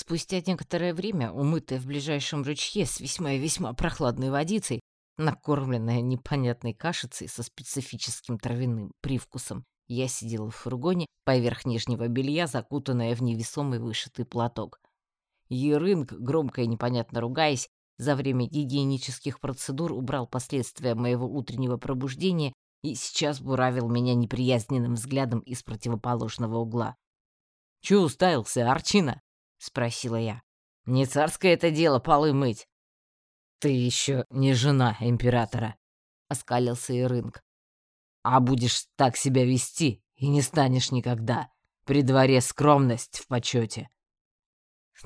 Спустя некоторое время, умытая в ближайшем ручье с весьма и весьма прохладной водицей, накормленная непонятной кашицей со специфическим травяным привкусом, я сидела в фургоне, поверх нижнего белья, закутанная в невесомый вышитый платок. Ерынг, громко и непонятно ругаясь, за время гигиенических процедур убрал последствия моего утреннего пробуждения и сейчас буравил меня неприязненным взглядом из противоположного угла. «Чё уставился, Арчина?» — спросила я. «Не царское это дело полы мыть». «Ты еще не жена императора», — оскалился Ирынг. «А будешь так себя вести и не станешь никогда. При дворе скромность в почете».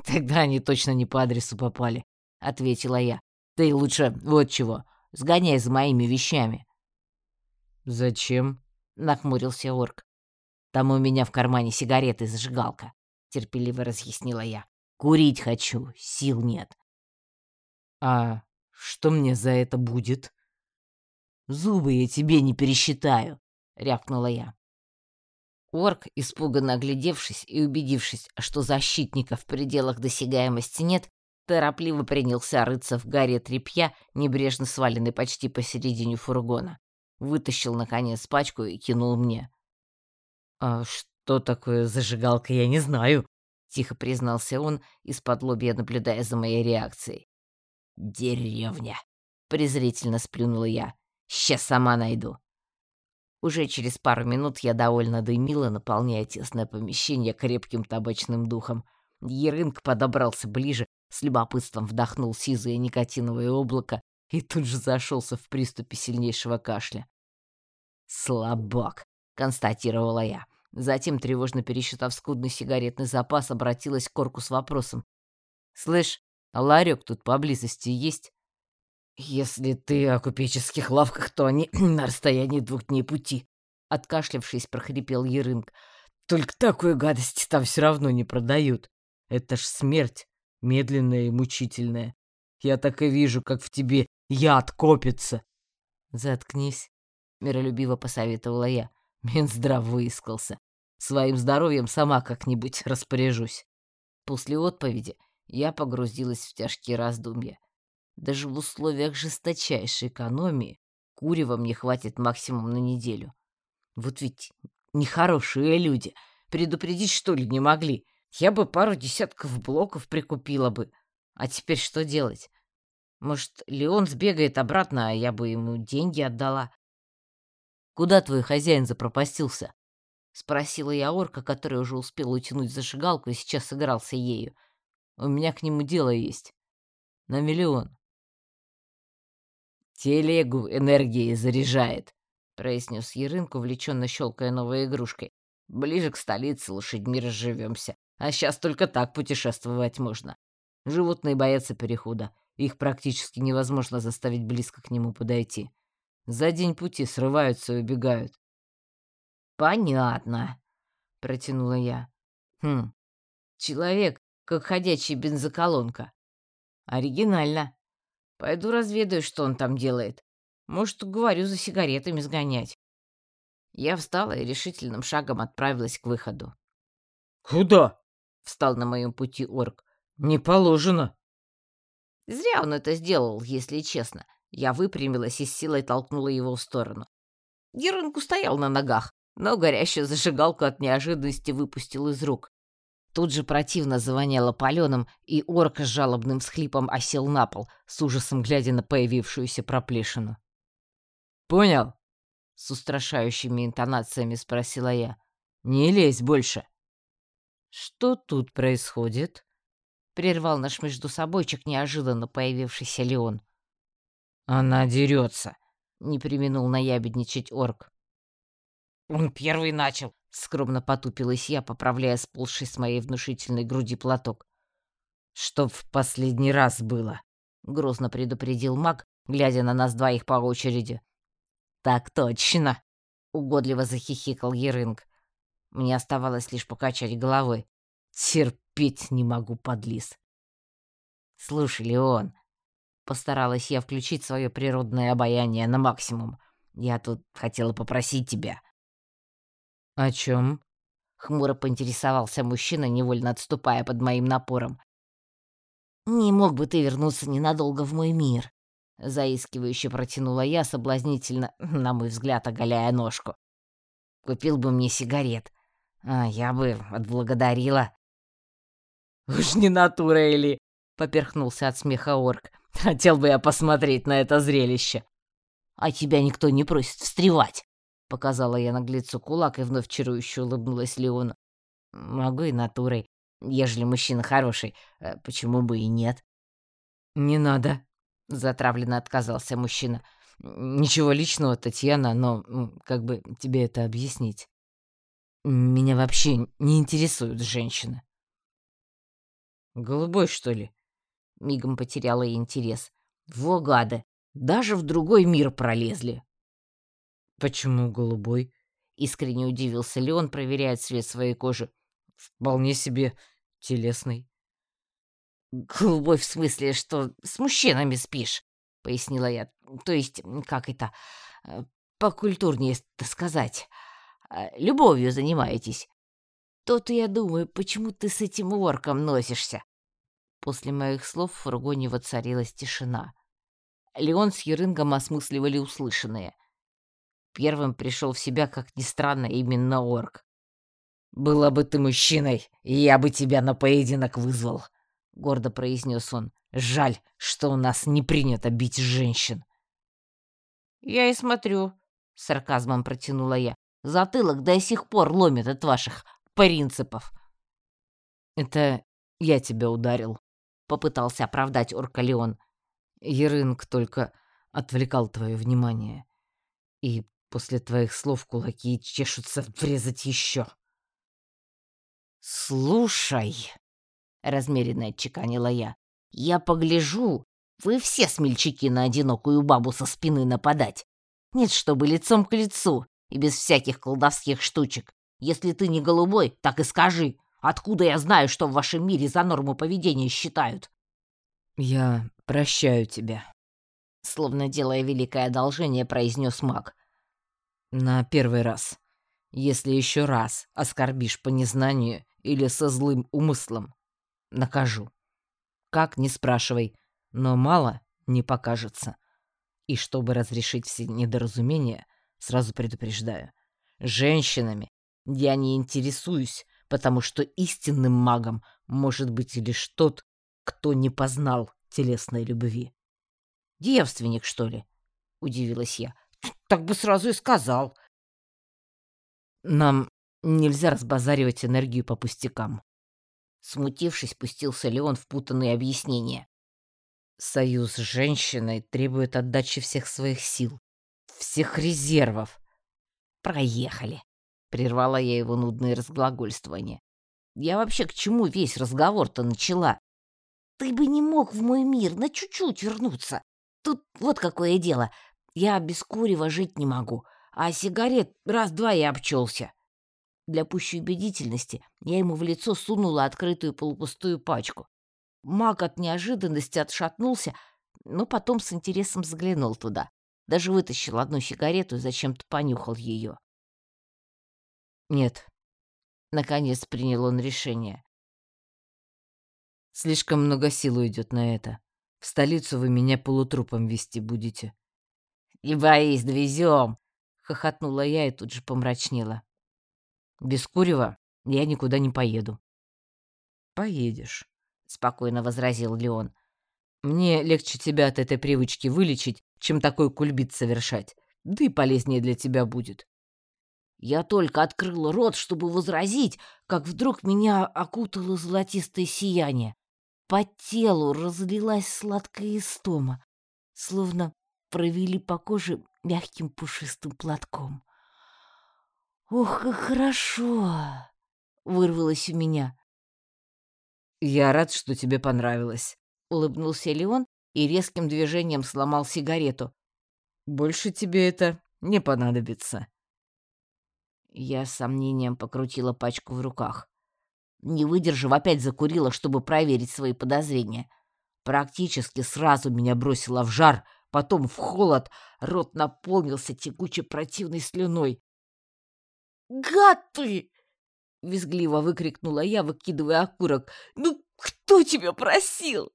«Тогда они точно не по адресу попали», — ответила я. «Ты лучше вот чего, сгоняй за моими вещами». «Зачем?» — нахмурился орк. «Там у меня в кармане сигареты и зажигалка», — терпеливо разъяснила я. «Курить хочу, сил нет». «А что мне за это будет?» «Зубы я тебе не пересчитаю», — рявкнула я. Орк, испуганно оглядевшись и убедившись, что защитника в пределах досягаемости нет, торопливо принялся рыться в горе тряпья, небрежно сваленной почти посередине фургона. Вытащил, наконец, пачку и кинул мне. «А что такое зажигалка, я не знаю», — тихо признался он, из-под лобья наблюдая за моей реакцией. «Деревня», — презрительно сплюнула я. «Сейчас сама найду». Уже через пару минут я довольно дымила, наполняя тесное помещение крепким табачным духом. Ерынг подобрался ближе, с любопытством вдохнул сизое никотиновое облако и тут же зашелся в приступе сильнейшего кашля. «Слабак», — констатировала я. Затем, тревожно пересчитав скудный сигаретный запас, обратилась к Корку с вопросом. «Слышь, а ларек тут поблизости есть?» «Если ты о купеческих лавках, то они на расстоянии двух дней пути», — откашлявшись, прохрипел Ерынг. «Только такой гадости там все равно не продают. Это ж смерть, медленная и мучительная. Я так и вижу, как в тебе яд копится». «Заткнись», — миролюбиво посоветовала я. Минздрав выискался. Своим здоровьем сама как-нибудь распоряжусь. После отповеди я погрузилась в тяжкие раздумья. Даже в условиях жесточайшей экономии курева мне хватит максимум на неделю. Вот ведь нехорошие люди. Предупредить, что ли, не могли? Я бы пару десятков блоков прикупила бы. А теперь что делать? Может, Леон сбегает обратно, а я бы ему деньги отдала? Куда твой хозяин запропастился? Спросила я орка, который уже успел утянуть зажигалку и сейчас игрался ею. У меня к нему дело есть. На миллион. «Телегу энергией заряжает», — произнес Ерынку, увлеченно щелкая новой игрушкой. «Ближе к столице лошадьми разживемся, а сейчас только так путешествовать можно. Животные боятся перехода, их практически невозможно заставить близко к нему подойти. За день пути срываются и убегают». «Понятно», — протянула я. «Хм, человек, как ходячая бензоколонка. Оригинально. Пойду разведаю, что он там делает. Может, говорю за сигаретами сгонять. Я встала и решительным шагом отправилась к выходу. «Куда?» — встал на моем пути орк. «Не положено». Зря он это сделал, если честно. Я выпрямилась и с силой толкнула его в сторону. Герунг стоял на ногах, но горящую зажигалку от неожиданности выпустил из рук. Тут же противно завоняло паленым, и орк с жалобным схлипом осел на пол, с ужасом глядя на появившуюся проплешину. «Понял?» — с устрашающими интонациями спросила я. «Не лезь больше!» «Что тут происходит?» — прервал наш между собойчик неожиданно появившийся Леон. «Она дерется!» — не применул наябедничать орк. «Он первый начал!» Скромно потупилась я, поправляя сползший с моей внушительной груди платок. «Чтоб в последний раз было!» — грозно предупредил маг, глядя на нас двоих по очереди. «Так точно!» — угодливо захихикал Ерынг. Мне оставалось лишь покачать головой. «Терпеть не могу, подлис!» «Слушай, Леон!» — постаралась я включить свое природное обаяние на максимум. «Я тут хотела попросить тебя...» «О чем?» Хмуро поинтересовался мужчина, невольно отступая под моим напором. «Не мог бы ты вернуться ненадолго в мой мир?» Заискивающе протянула я, соблазнительно, на мой взгляд, оголяя ножку. «Купил бы мне сигарет, а я бы отблагодарила». «Уж не натура или...» — поперхнулся от смеха орк. «Хотел бы я посмотреть на это зрелище». «А тебя никто не просит встревать!» Показала я наглецу кулак и вновь чарующе улыбнулась Леону. «Могу и натурой. Ежели мужчина хороший, э, почему бы и нет?» «Не надо», — затравленно отказался мужчина. «Ничего личного, Татьяна, но как бы тебе это объяснить? Меня вообще не интересуют женщины». «Голубой, что ли?» Мигом потеряла и интерес. «Во гады! Даже в другой мир пролезли!» «Почему голубой?» — искренне удивился Леон, проверяя цвет своей кожи. «Вполне себе телесный». «Голубой в смысле, что с мужчинами спишь?» — пояснила я. «То есть, как это, э, покультурнее сказать, э, любовью занимаетесь. То-то я думаю, почему ты с этим ворком носишься?» После моих слов в фургоне воцарилась тишина. Леон с Ерынгом осмысливали услышанное. Первым пришел в себя, как ни странно, именно орк. «Была бы ты мужчиной, я бы тебя на поединок вызвал», — гордо произнес он. «Жаль, что у нас не принято бить женщин». «Я и смотрю», — сарказмом протянула я. «Затылок до сих пор ломит от ваших принципов». «Это я тебя ударил», — попытался оправдать орка Леон. «Ерынг только отвлекал твое внимание. И После твоих слов кулаки чешутся врезать еще. «Слушай», — размеренно отчеканила я, — «я погляжу, вы все смельчаки на одинокую бабу со спины нападать. Нет, чтобы лицом к лицу и без всяких колдовских штучек. Если ты не голубой, так и скажи. Откуда я знаю, что в вашем мире за норму поведения считают?» «Я прощаю тебя», — словно делая великое одолжение, произнес маг. На первый раз. Если еще раз оскорбишь по незнанию или со злым умыслом, накажу. Как, не спрашивай, но мало не покажется. И чтобы разрешить все недоразумения, сразу предупреждаю. Женщинами я не интересуюсь, потому что истинным магом может быть лишь тот, кто не познал телесной любви. «Девственник, что ли?» — удивилась я. Так бы сразу и сказал. Нам нельзя разбазаривать энергию по пустякам. Смутившись, пустился Леон в путанные объяснения. Союз с женщиной требует отдачи всех своих сил, всех резервов. Проехали. Прервала я его нудные разглагольствования. Я вообще к чему весь разговор-то начала? Ты бы не мог в мой мир на чуть-чуть вернуться. Тут вот какое дело. Я без курева жить не могу, а сигарет раз-два и обчелся. Для пущей убедительности я ему в лицо сунула открытую полупустую пачку. Маг от неожиданности отшатнулся, но потом с интересом заглянул туда. Даже вытащил одну сигарету и зачем-то понюхал ее. «Нет», — наконец принял он решение. «Слишком много сил уйдет на это. В столицу вы меня полутрупом вести будете. «Не боись, довезем!» — хохотнула я и тут же помрачнела. «Без курева я никуда не поеду». «Поедешь», — спокойно возразил Леон. «Мне легче тебя от этой привычки вылечить, чем такой кульбит совершать. Да и полезнее для тебя будет». Я только открыла рот, чтобы возразить, как вдруг меня окутало золотистое сияние. По телу разлилась сладкая истома, словно провели по коже мягким пушистым платком. «Ох, как хорошо!» — вырвалось у меня. «Я рад, что тебе понравилось», — улыбнулся Леон и резким движением сломал сигарету. «Больше тебе это не понадобится». Я с сомнением покрутила пачку в руках. Не выдержав, опять закурила, чтобы проверить свои подозрения. Практически сразу меня бросило в жар — потом в холод, рот наполнился текучей противной слюной. «Гад ты!» — визгливо выкрикнула я, выкидывая окурок. «Ну, кто тебя просил?»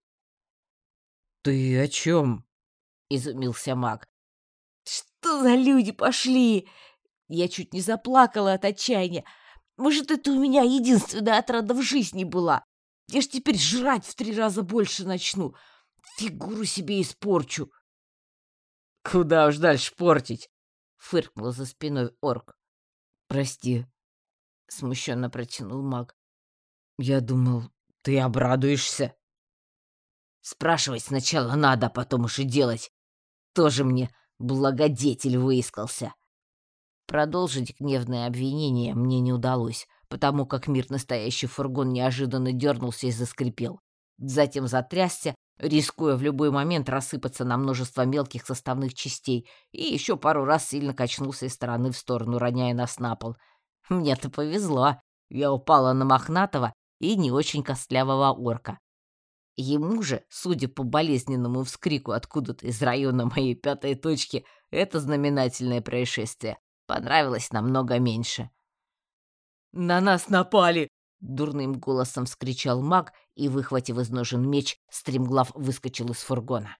«Ты о чем?» — изумился маг. «Что за люди пошли?» Я чуть не заплакала от отчаяния. «Может, это у меня единственная отрада в жизни была? Я ж теперь жрать в три раза больше начну. Фигуру себе испорчу». «Куда уж дальше портить?» — фыркнул за спиной орк. «Прости», — смущенно протянул маг. «Я думал, ты обрадуешься». «Спрашивать сначала надо, а потом уж и делать. Тоже мне благодетель выискался». Продолжить гневное обвинение мне не удалось, потому как мир настоящий фургон неожиданно дернулся и заскрипел. Затем затрясся, рискуя в любой момент рассыпаться на множество мелких составных частей, и еще пару раз сильно качнулся из стороны в сторону, роняя нас на пол. Мне-то повезло. Я упала на мохнатого и не очень костлявого орка. Ему же, судя по болезненному вскрику откуда-то из района моей пятой точки, это знаменательное происшествие понравилось намного меньше. «На нас напали!» — дурным голосом вскричал маг и, выхватив из ножен меч, стремглав выскочил из фургона.